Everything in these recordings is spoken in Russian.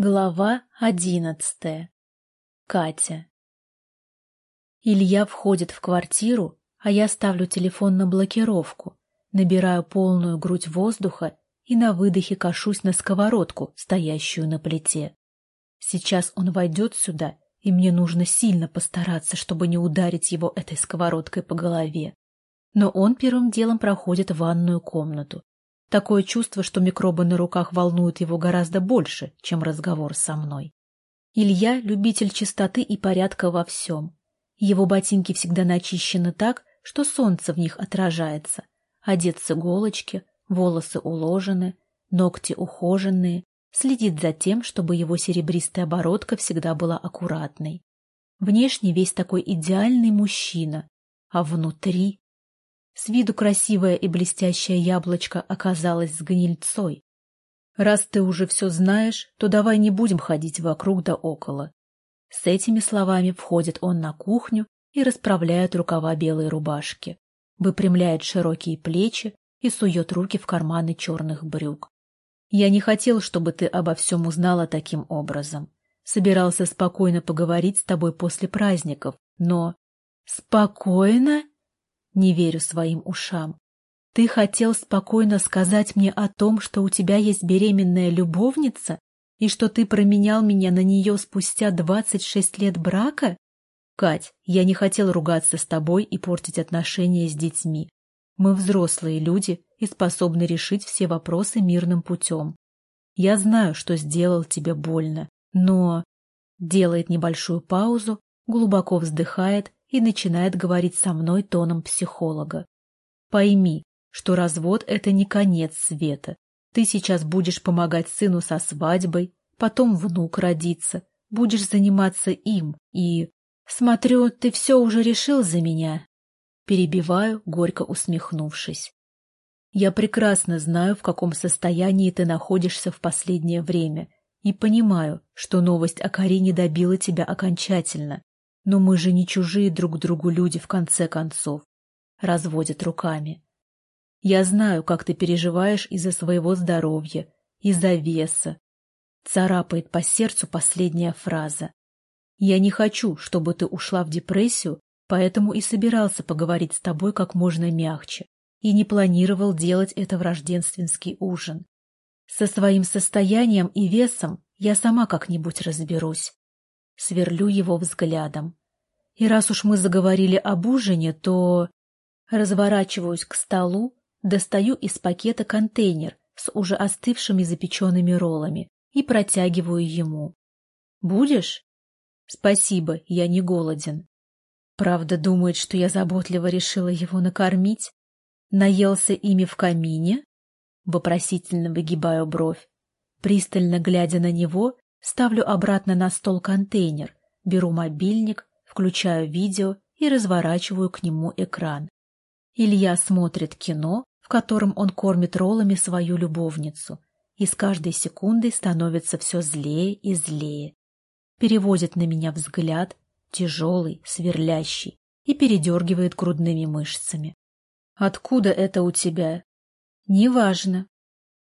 Глава одиннадцатая. Катя. Илья входит в квартиру, а я ставлю телефон на блокировку, набираю полную грудь воздуха и на выдохе кашусь на сковородку, стоящую на плите. Сейчас он войдет сюда, и мне нужно сильно постараться, чтобы не ударить его этой сковородкой по голове. Но он первым делом проходит в ванную комнату, Такое чувство, что микробы на руках волнуют его гораздо больше, чем разговор со мной. Илья — любитель чистоты и порядка во всем. Его ботинки всегда начищены так, что солнце в них отражается. Одет с иголочки, волосы уложены, ногти ухоженные, следит за тем, чтобы его серебристая оборотка всегда была аккуратной. Внешне весь такой идеальный мужчина, а внутри с виду красивое и блестящее яблочко оказалось с гнильцой. Раз ты уже все знаешь, то давай не будем ходить вокруг да около. С этими словами входит он на кухню и расправляет рукава белой рубашки, выпрямляет широкие плечи и сует руки в карманы черных брюк. Я не хотел, чтобы ты обо всем узнала таким образом. Собирался спокойно поговорить с тобой после праздников, но... Спокойно? Не верю своим ушам. Ты хотел спокойно сказать мне о том, что у тебя есть беременная любовница и что ты променял меня на нее спустя двадцать шесть лет брака? Кать, я не хотел ругаться с тобой и портить отношения с детьми. Мы взрослые люди и способны решить все вопросы мирным путем. Я знаю, что сделал тебе больно, но... Делает небольшую паузу, глубоко вздыхает и начинает говорить со мной тоном психолога. Пойми, что развод — это не конец света. Ты сейчас будешь помогать сыну со свадьбой, потом внук родится, будешь заниматься им и... Смотрю, ты все уже решил за меня. Перебиваю, горько усмехнувшись. Я прекрасно знаю, в каком состоянии ты находишься в последнее время, и понимаю, что новость о Карине добила тебя окончательно. Но мы же не чужие друг другу люди, в конце концов. Разводят руками. Я знаю, как ты переживаешь из-за своего здоровья, из-за веса. Царапает по сердцу последняя фраза. Я не хочу, чтобы ты ушла в депрессию, поэтому и собирался поговорить с тобой как можно мягче и не планировал делать это в рождественский ужин. Со своим состоянием и весом я сама как-нибудь разберусь. Сверлю его взглядом. И раз уж мы заговорили об ужине, то... Разворачиваюсь к столу, достаю из пакета контейнер с уже остывшими запеченными роллами и протягиваю ему. «Будешь?» «Спасибо, я не голоден». Правда, думает, что я заботливо решила его накормить? Наелся ими в камине? Вопросительно выгибаю бровь. Пристально глядя на него, ставлю обратно на стол контейнер, беру мобильник, включаю видео и разворачиваю к нему экран. Илья смотрит кино, в котором он кормит роллами свою любовницу, и с каждой секундой становится все злее и злее. Переводит на меня взгляд, тяжелый, сверлящий, и передергивает грудными мышцами. «Откуда это у тебя?» «Неважно».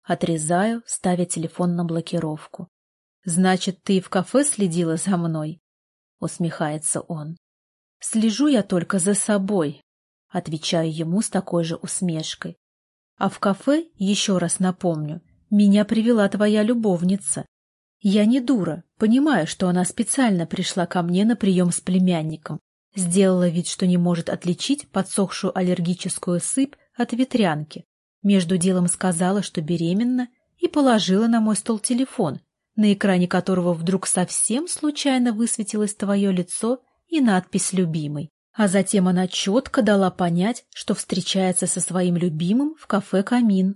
Отрезаю, ставя телефон на блокировку. «Значит, ты в кафе следила за мной?» — усмехается он. «Слежу я только за собой», — отвечаю ему с такой же усмешкой. «А в кафе, еще раз напомню, меня привела твоя любовница. Я не дура, понимаю, что она специально пришла ко мне на прием с племянником, сделала вид, что не может отличить подсохшую аллергическую сыпь от ветрянки. Между делом сказала, что беременна, и положила на мой стол телефон, на экране которого вдруг совсем случайно высветилось твое лицо и надпись «Любимый». А затем она четко дала понять, что встречается со своим любимым в кафе «Камин».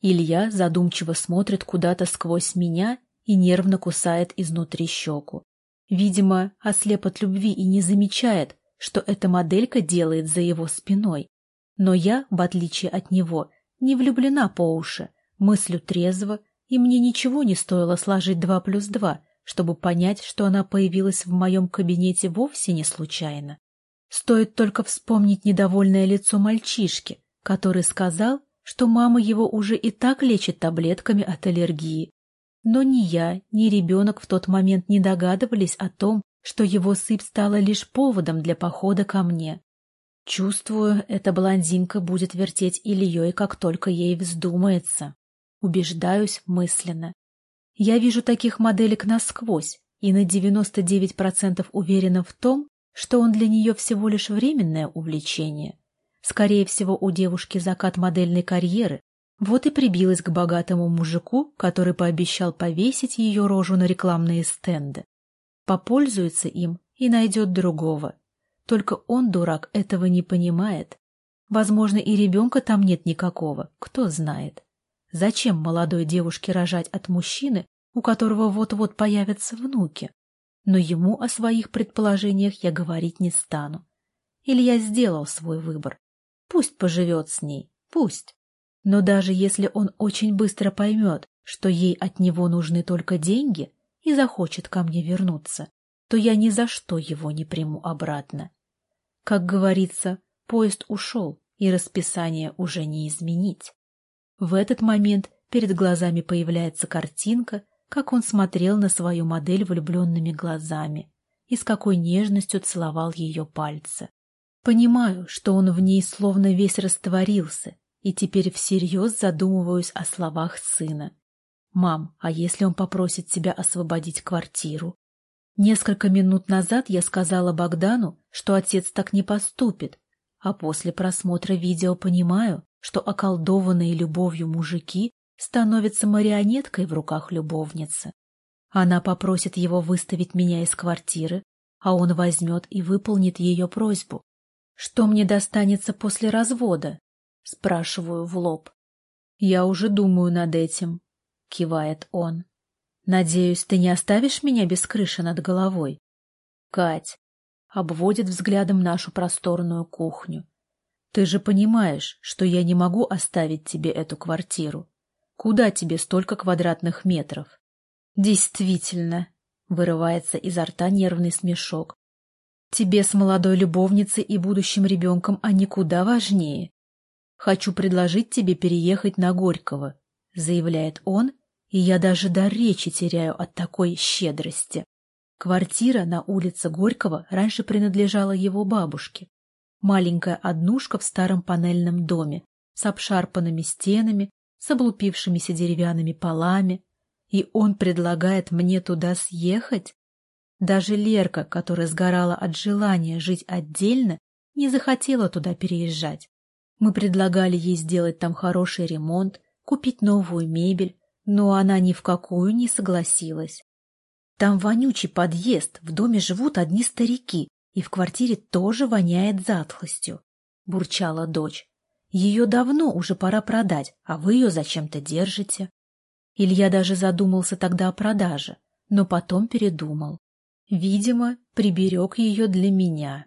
Илья задумчиво смотрит куда-то сквозь меня и нервно кусает изнутри щеку. Видимо, ослеп от любви и не замечает, что эта моделька делает за его спиной. Но я, в отличие от него, не влюблена по уши, мыслю трезво и мне ничего не стоило сложить два плюс два, чтобы понять, что она появилась в моем кабинете вовсе не случайно. Стоит только вспомнить недовольное лицо мальчишки, который сказал, что мама его уже и так лечит таблетками от аллергии. Но ни я, ни ребенок в тот момент не догадывались о том, что его сыпь стала лишь поводом для похода ко мне. Чувствую, эта блондинка будет вертеть Ильей, как только ей вздумается. Убеждаюсь мысленно. Я вижу таких моделек насквозь и на 99% уверена в том, что он для нее всего лишь временное увлечение. Скорее всего, у девушки закат модельной карьеры, вот и прибилась к богатому мужику, который пообещал повесить ее рожу на рекламные стенды. Попользуется им и найдет другого. Только он, дурак, этого не понимает. Возможно, и ребенка там нет никакого, кто знает. Зачем молодой девушке рожать от мужчины, у которого вот-вот появятся внуки? Но ему о своих предположениях я говорить не стану. Илья сделал свой выбор. Пусть поживет с ней, пусть. Но даже если он очень быстро поймет, что ей от него нужны только деньги и захочет ко мне вернуться, то я ни за что его не приму обратно. Как говорится, поезд ушел, и расписание уже не изменить. В этот момент перед глазами появляется картинка, как он смотрел на свою модель влюбленными глазами и с какой нежностью целовал ее пальцы. Понимаю, что он в ней словно весь растворился, и теперь всерьез задумываюсь о словах сына. «Мам, а если он попросит тебя освободить квартиру?» Несколько минут назад я сказала Богдану, что отец так не поступит, а после просмотра видео понимаю, что околдованные любовью мужики становятся марионеткой в руках любовницы. Она попросит его выставить меня из квартиры, а он возьмет и выполнит ее просьбу. Что мне достанется после развода? — спрашиваю в лоб. «Я уже думаю над этим», — кивает он. «Надеюсь, ты не оставишь меня без крыши над головой?» «Кать», — обводит взглядом нашу просторную кухню. «Ты же понимаешь, что я не могу оставить тебе эту квартиру. Куда тебе столько квадратных метров?» «Действительно», — вырывается изо рта нервный смешок. «Тебе с молодой любовницей и будущим ребенком они куда важнее. «Хочу предложить тебе переехать на Горького», — заявляет он, и я даже до речи теряю от такой щедрости. Квартира на улице Горького раньше принадлежала его бабушке. Маленькая однушка в старом панельном доме с обшарпанными стенами, с облупившимися деревянными полами. И он предлагает мне туда съехать? Даже Лерка, которая сгорала от желания жить отдельно, не захотела туда переезжать. Мы предлагали ей сделать там хороший ремонт, купить новую мебель, но она ни в какую не согласилась. Там вонючий подъезд, в доме живут одни старики, и в квартире тоже воняет затхлостью, — бурчала дочь. Ее давно уже пора продать, а вы ее зачем-то держите. Илья даже задумался тогда о продаже, но потом передумал. Видимо, приберег ее для меня.